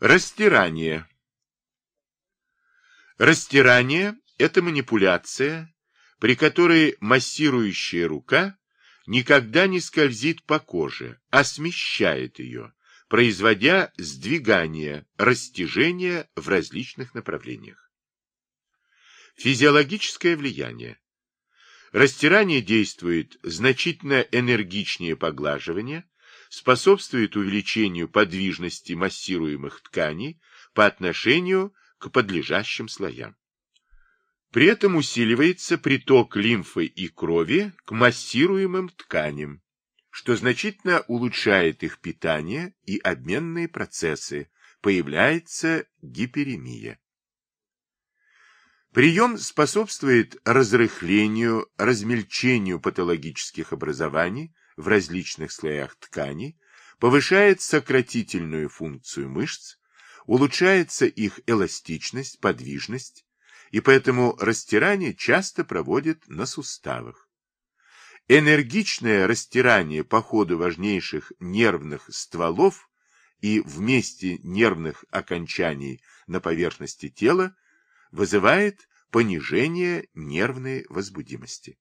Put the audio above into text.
Растирание. Растирание – это манипуляция, при которой массирующая рука никогда не скользит по коже, а смещает ее, производя сдвигание, растяжение в различных направлениях. Физиологическое влияние. Растирание действует значительно энергичнее поглаживания, способствует увеличению подвижности массируемых тканей по отношению к подлежащим слоям. При этом усиливается приток лимфы и крови к массируемым тканям, что значительно улучшает их питание и обменные процессы, появляется гиперемия. Прием способствует разрыхлению, размельчению патологических образований, в различных слоях тканей, повышает сократительную функцию мышц, улучшается их эластичность, подвижность, и поэтому растирание часто проводят на суставах. Энергичное растирание по ходу важнейших нервных стволов и вместе нервных окончаний на поверхности тела вызывает понижение нервной возбудимости.